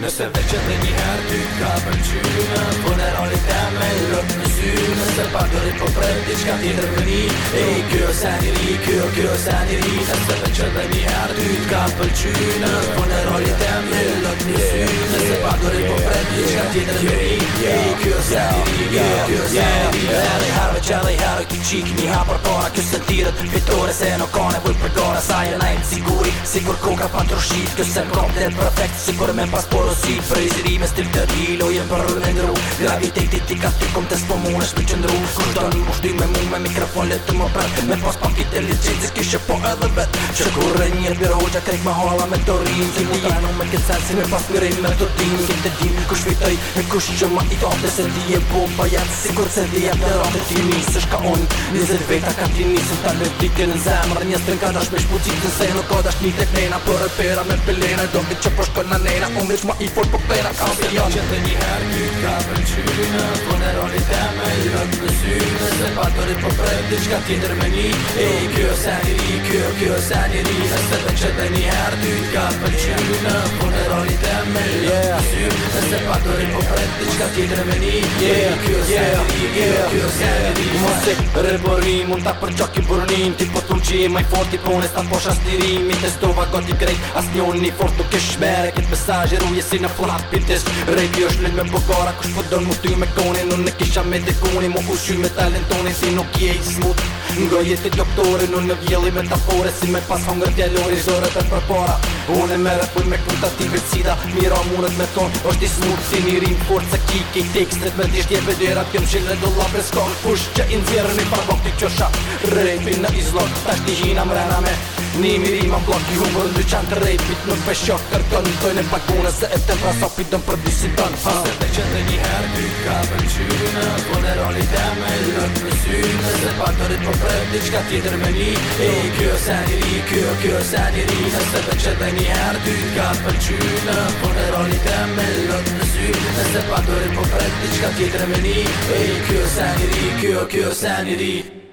Nëse dhe që dhe një herë ty ka pëllqyme Po roli të me lëpë në sy Nëse pak do dhe po prejtë një qka t'i dërgëni Ej, kjo se një ri, kjo, kjo se një ri Nëse dhe që dhe një herë ty ka pëllqyme Po roli të me lëpë në sy Nëse pak do dhe po prejtë një qka t'i dërgëni Ej, kjo se një ri, kjo, kjo se një ri Se dhe i harve që dhe i harve këtë qikë Një hapër para kjo se t'i dhe t'i fitore Se në kone vuj përgora sa jë najnë sigur Sigur kon ka pa ndryshit Kës e prop dhe perfect Sigur me pas porosi Prejziri me stil të rilo Jem për rrën e ndru Graviteti ti ka ti kom të s'po mu në shpi qëndru Kur të një me mu me mikrofon le të më prat Me pas pam kite licit Zë po edhe vet Që kur e një biro Gja krejk me hala me të Si mu të me këtë sen Si me pas mire me të tim Kim të dim një kush vitej Me kush që ma i top Dhe se di e po pa Sigur se di e për atë on, nizet veta Ta le dike në zemë Dhe njës të në kadash me shpucit në kodash një të knena Për e pera me pelena Do me që përshko në nena Unë veç i fort për po pera Kam për janë Qëtë një herë ky ka për qyna Po në roli të me i rëtë në syne Se pa të rëtë për po prej të qka ti me një E i kjo se një ri, kjo kjo se ri Se të të qëtë një herë ty ka për qyna po Se Nëse pa të rinë po prejtë të qka tjetër me një Yeah, kjo se të di, kjo, kjo se të di Më se rëbëri, mund të përgjokin burnin Ti po të më qie maj fort, ti po në stan posha stirim Mi testova goti krejt, as një një fort nuk e shmere Këtë mesaj e ruje si në flapin tes Radio është lëtë me bëgora, kush po mu ty me koni Nuk në kisha me dekoni, mu kushy me talentoni Si nuk je i smutë Në do jetë të doktore, në në gjeli me Si me pas hongër djelori, zërët e për para Unë e me dhe për me kërta t'i vërë cida Mira mundët me tonë, është i smurë Si një rinë forë, cë ki ki tek Sëtë me dishtë jetë vederat, këmë qëllë dhe dolla Për s'konë, ushë që i nëzirë në i parë Bëhti kjo shatë, rejpi në izlonë Ta shtihina mrena me, Një miri ma blok i humër në qanë të rejpit Më pe shok të Në dojnë e pakunë se e të më rasa pitëm për disi të në Se të që një herë ty ka për qyme Po në roli të me në të mësyme Se pak të rritë për po prejtë një qka tjetër me një E i kjo se një ri, kjo kjo se një ri Se të që dhe një herë ty ka për qyme Po në roli të me në të mësyme Se pak të rritë për po prejtë një qka tjetër me një E kjo se një ri, kjo kjo se një ri